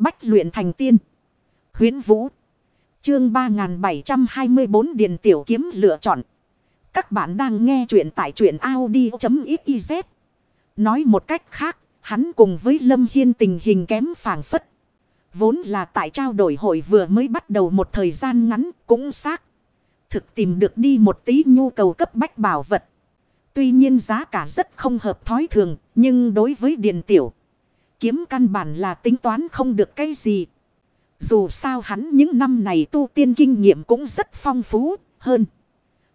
Bách luyện thành tiên. Huyến Vũ. Chương 3724 Điền Tiểu Kiếm lựa chọn. Các bạn đang nghe truyện tại truyện Audi.xyz. Nói một cách khác, hắn cùng với Lâm Hiên tình hình kém phản phất. Vốn là tại trao đổi hội vừa mới bắt đầu một thời gian ngắn cũng xác. Thực tìm được đi một tí nhu cầu cấp bách bảo vật. Tuy nhiên giá cả rất không hợp thói thường, nhưng đối với Điền Tiểu kiếm căn bản là tính toán không được cái gì. Dù sao hắn những năm này tu tiên kinh nghiệm cũng rất phong phú hơn.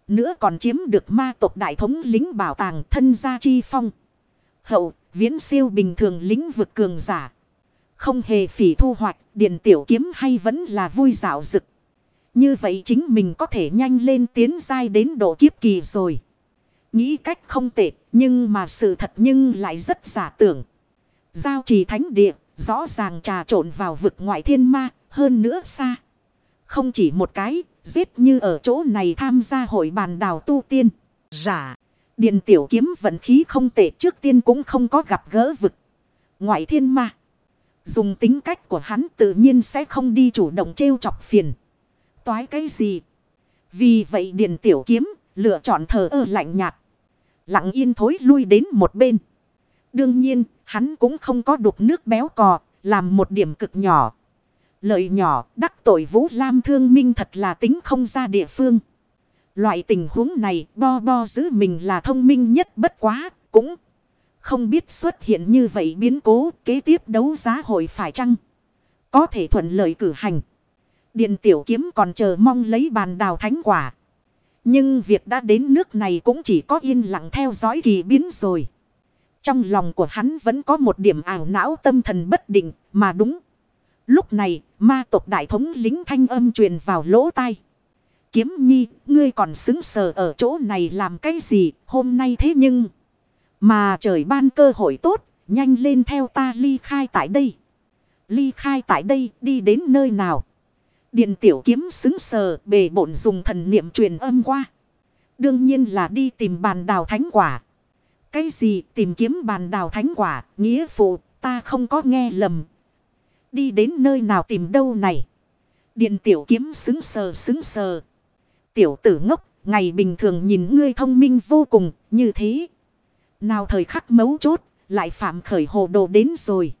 Nữa còn chiếm được ma tộc đại thống lính bảo tàng thân gia chi phong. Hậu, viễn siêu bình thường lính vực cường giả. Không hề phỉ thu hoạch, điện tiểu kiếm hay vẫn là vui dạo dực. Như vậy chính mình có thể nhanh lên tiến dai đến độ kiếp kỳ rồi. Nghĩ cách không tệ, nhưng mà sự thật nhưng lại rất giả tưởng. Giao trì thánh địa, rõ ràng trà trộn vào vực ngoại thiên ma, hơn nữa xa. Không chỉ một cái, giết như ở chỗ này tham gia hội bàn đào tu tiên. Giả, điện tiểu kiếm vận khí không tệ trước tiên cũng không có gặp gỡ vực. Ngoại thiên ma. Dùng tính cách của hắn tự nhiên sẽ không đi chủ động trêu chọc phiền. Toái cái gì? Vì vậy điện tiểu kiếm lựa chọn thờ ơ lạnh nhạt. Lặng yên thối lui đến một bên. Đương nhiên, hắn cũng không có đục nước béo cò, làm một điểm cực nhỏ. Lợi nhỏ, đắc tội Vũ Lam thương minh thật là tính không ra địa phương. Loại tình huống này, bo bo giữ mình là thông minh nhất bất quá, cũng không biết xuất hiện như vậy biến cố kế tiếp đấu giá hội phải chăng. Có thể thuận lợi cử hành. Điện tiểu kiếm còn chờ mong lấy bàn đào thánh quả. Nhưng việc đã đến nước này cũng chỉ có yên lặng theo dõi kỳ biến rồi. Trong lòng của hắn vẫn có một điểm ảo não tâm thần bất định, mà đúng. Lúc này, ma tộc đại thống lính thanh âm truyền vào lỗ tai. Kiếm nhi, ngươi còn xứng sờ ở chỗ này làm cái gì hôm nay thế nhưng. Mà trời ban cơ hội tốt, nhanh lên theo ta ly khai tại đây. Ly khai tại đây, đi đến nơi nào. Điện tiểu kiếm xứng sờ, bề bộn dùng thần niệm truyền âm qua. Đương nhiên là đi tìm bàn đào thánh quả. Cái gì tìm kiếm bàn đào thánh quả, nghĩa phụ, ta không có nghe lầm. Đi đến nơi nào tìm đâu này. Điện tiểu kiếm xứng sờ xứng sờ. Tiểu tử ngốc, ngày bình thường nhìn ngươi thông minh vô cùng, như thế. Nào thời khắc mấu chốt, lại phạm khởi hồ đồ đến rồi.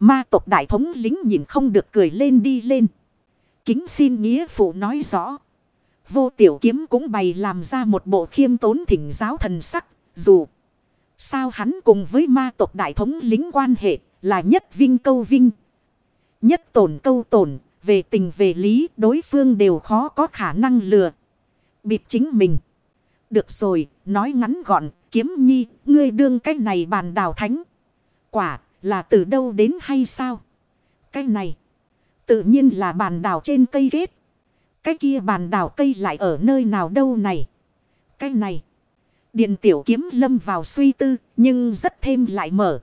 Ma tộc đại thống lính nhìn không được cười lên đi lên. Kính xin nghĩa phụ nói rõ. Vô tiểu kiếm cũng bày làm ra một bộ khiêm tốn thỉnh giáo thần sắc, dù... Sao hắn cùng với ma tộc đại thống lính quan hệ là nhất vinh câu vinh. Nhất tổn câu tổn, về tình về lý đối phương đều khó có khả năng lừa. Bịp chính mình. Được rồi, nói ngắn gọn, kiếm nhi, ngươi đương cái này bàn đào thánh. Quả, là từ đâu đến hay sao? Cái này, tự nhiên là bàn đào trên cây ghét. Cái kia bàn đào cây lại ở nơi nào đâu này? Cái này điền tiểu kiếm lâm vào suy tư, nhưng rất thêm lại mở.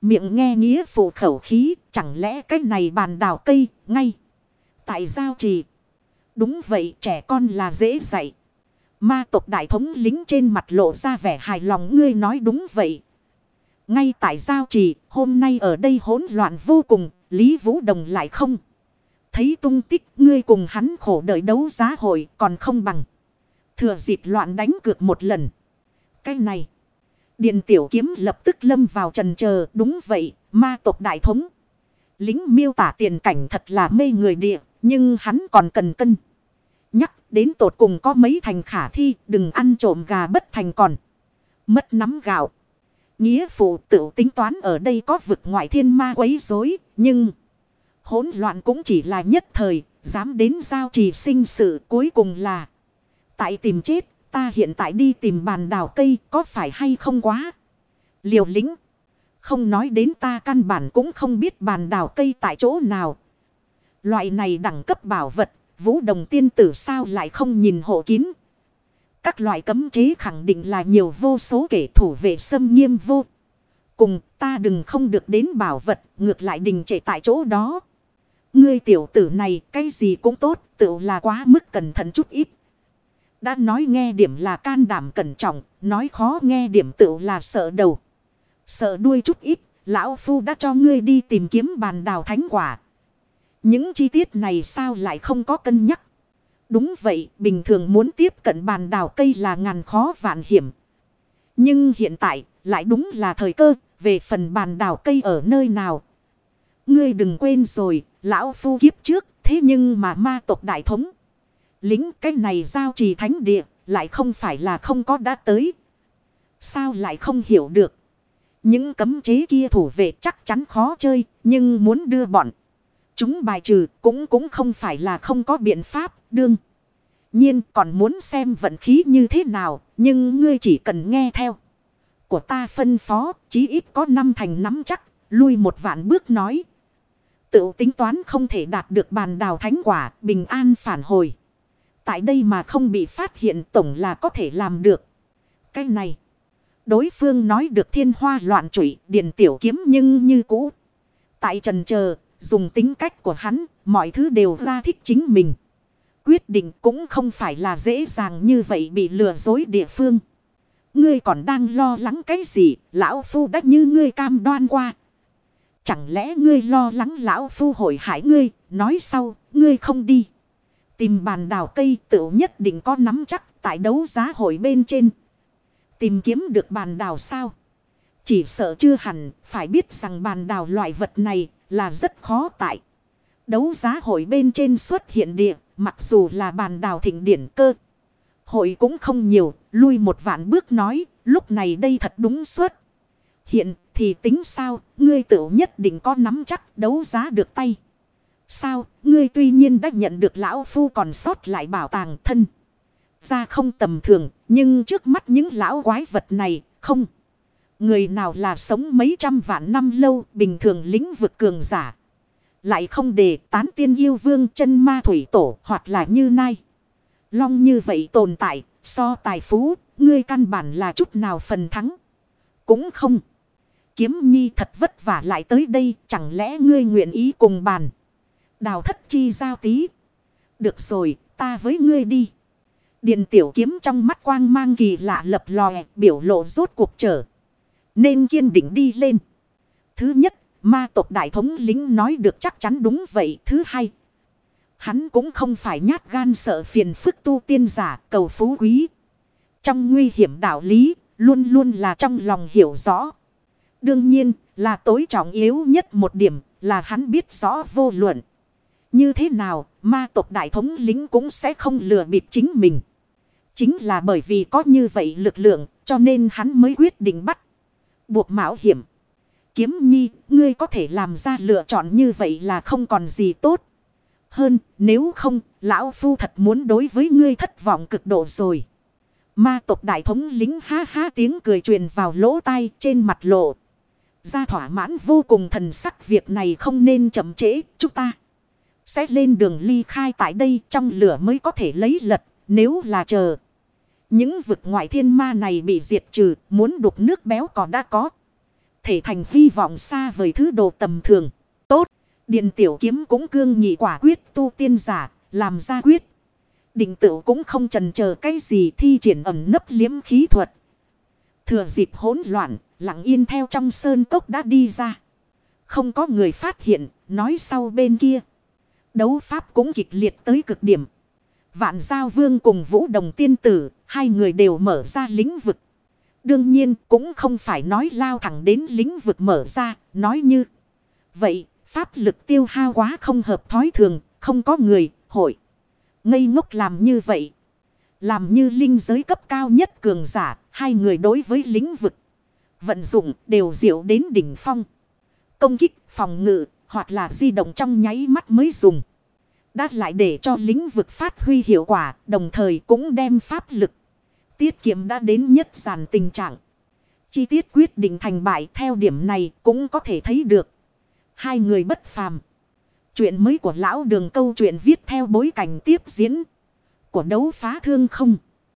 Miệng nghe nghĩa phụ khẩu khí, chẳng lẽ cái này bàn đào cây, ngay. Tại sao trì. Đúng vậy, trẻ con là dễ dạy. Ma tộc đại thống lính trên mặt lộ ra vẻ hài lòng ngươi nói đúng vậy. Ngay tại giao trì, hôm nay ở đây hỗn loạn vô cùng, Lý Vũ Đồng lại không. Thấy tung tích ngươi cùng hắn khổ đợi đấu giá hội còn không bằng. Thừa dịp loạn đánh cược một lần. Cái này. Điện tiểu kiếm lập tức lâm vào trần chờ đúng vậy, ma tộc đại thống. Lính miêu tả tiền cảnh thật là mê người địa, nhưng hắn còn cần cân. Nhắc đến tột cùng có mấy thành khả thi, đừng ăn trộm gà bất thành còn. Mất nắm gạo. Nghĩa phụ tự tính toán ở đây có vực ngoại thiên ma quấy rối nhưng hỗn loạn cũng chỉ là nhất thời, dám đến giao trì sinh sự cuối cùng là tại tìm chết. Ta hiện tại đi tìm bàn đào cây có phải hay không quá? Liều lính. Không nói đến ta căn bản cũng không biết bàn đào cây tại chỗ nào. Loại này đẳng cấp bảo vật, vũ đồng tiên tử sao lại không nhìn hộ kín. Các loại cấm chế khẳng định là nhiều vô số kẻ thủ vệ xâm nghiêm vô. Cùng ta đừng không được đến bảo vật, ngược lại đình trệ tại chỗ đó. Ngươi tiểu tử này, cái gì cũng tốt, tự là quá mức cẩn thận chút ít. Đã nói nghe điểm là can đảm cẩn trọng, nói khó nghe điểm tự là sợ đầu. Sợ đuôi chút ít, lão phu đã cho ngươi đi tìm kiếm bàn đào thánh quả, Những chi tiết này sao lại không có cân nhắc? Đúng vậy, bình thường muốn tiếp cận bàn đào cây là ngàn khó vạn hiểm. Nhưng hiện tại, lại đúng là thời cơ, về phần bàn đào cây ở nơi nào. Ngươi đừng quên rồi, lão phu kiếp trước, thế nhưng mà ma tộc đại thống. Lính cái này giao trì thánh địa, lại không phải là không có đã tới. Sao lại không hiểu được? Những cấm chế kia thủ vệ chắc chắn khó chơi, nhưng muốn đưa bọn. Chúng bài trừ cũng cũng không phải là không có biện pháp, đương. Nhiên còn muốn xem vận khí như thế nào, nhưng ngươi chỉ cần nghe theo. Của ta phân phó, chí ít có năm thành nắm chắc, lui một vạn bước nói. Tự tính toán không thể đạt được bàn đào thánh quả, bình an phản hồi. Tại đây mà không bị phát hiện tổng là có thể làm được. Cái này. Đối phương nói được thiên hoa loạn trụy, điền tiểu kiếm nhưng như cũ. Tại trần chờ dùng tính cách của hắn, mọi thứ đều ra thích chính mình. Quyết định cũng không phải là dễ dàng như vậy bị lừa dối địa phương. Ngươi còn đang lo lắng cái gì, lão phu đã như ngươi cam đoan qua. Chẳng lẽ ngươi lo lắng lão phu hội hại ngươi, nói sau, ngươi không đi. Tìm bàn đào cây tự nhất định có nắm chắc tại đấu giá hội bên trên. Tìm kiếm được bàn đào sao? Chỉ sợ chưa hẳn, phải biết rằng bàn đào loại vật này là rất khó tại. Đấu giá hội bên trên xuất hiện địa, mặc dù là bàn đào thịnh điển cơ. Hội cũng không nhiều, lui một vạn bước nói, lúc này đây thật đúng xuất. Hiện thì tính sao, ngươi tự nhất định có nắm chắc đấu giá được tay. Sao, ngươi tuy nhiên đã nhận được lão phu còn sót lại bảo tàng thân. Ra không tầm thường, nhưng trước mắt những lão quái vật này, không. Người nào là sống mấy trăm vạn năm lâu, bình thường lĩnh vực cường giả. Lại không để tán tiên yêu vương chân ma thủy tổ hoặc là như nay Long như vậy tồn tại, so tài phú, ngươi căn bản là chút nào phần thắng. Cũng không. Kiếm nhi thật vất vả lại tới đây, chẳng lẽ ngươi nguyện ý cùng bàn. Đào thất chi giao tí. Được rồi, ta với ngươi đi. Điện tiểu kiếm trong mắt quang mang kỳ lạ lập lòe, biểu lộ rốt cuộc trở. Nên kiên định đi lên. Thứ nhất, ma tộc đại thống lính nói được chắc chắn đúng vậy. Thứ hai, hắn cũng không phải nhát gan sợ phiền phức tu tiên giả cầu phú quý. Trong nguy hiểm đạo lý, luôn luôn là trong lòng hiểu rõ. Đương nhiên, là tối trọng yếu nhất một điểm là hắn biết rõ vô luận. Như thế nào, ma tộc đại thống lính cũng sẽ không lừa bịp chính mình. Chính là bởi vì có như vậy lực lượng, cho nên hắn mới quyết định bắt. Buộc mạo hiểm. Kiếm nhi, ngươi có thể làm ra lựa chọn như vậy là không còn gì tốt. Hơn, nếu không, lão phu thật muốn đối với ngươi thất vọng cực độ rồi. Ma tộc đại thống lính ha ha tiếng cười truyền vào lỗ tai trên mặt lộ. Ra thỏa mãn vô cùng thần sắc việc này không nên chậm trễ chúng ta. Sẽ lên đường ly khai tại đây trong lửa mới có thể lấy lật nếu là chờ. Những vực ngoại thiên ma này bị diệt trừ muốn đục nước béo còn đã có. Thể thành hy vọng xa vời thứ đồ tầm thường. Tốt. Điện tiểu kiếm cũng cương nhị quả quyết tu tiên giả. Làm ra quyết. Định tự cũng không trần chờ cái gì thi triển ẩm nấp liếm khí thuật. Thừa dịp hỗn loạn, lặng yên theo trong sơn cốc đã đi ra. Không có người phát hiện, nói sau bên kia. Đấu pháp cũng kịch liệt tới cực điểm. Vạn giao vương cùng vũ đồng tiên tử, hai người đều mở ra lĩnh vực. Đương nhiên cũng không phải nói lao thẳng đến lĩnh vực mở ra, nói như. Vậy, pháp lực tiêu hao quá không hợp thói thường, không có người, hội. Ngây ngốc làm như vậy. Làm như linh giới cấp cao nhất cường giả, hai người đối với lĩnh vực. Vận dụng đều diệu đến đỉnh phong. Công kích, phòng ngự, hoặc là di động trong nháy mắt mới dùng. Đã lại để cho lĩnh vực phát huy hiệu quả, đồng thời cũng đem pháp lực. Tiết kiệm đã đến nhất giản tình trạng. Chi tiết quyết định thành bại theo điểm này cũng có thể thấy được. Hai người bất phàm. Chuyện mới của lão đường câu chuyện viết theo bối cảnh tiếp diễn. Của đấu phá thương không.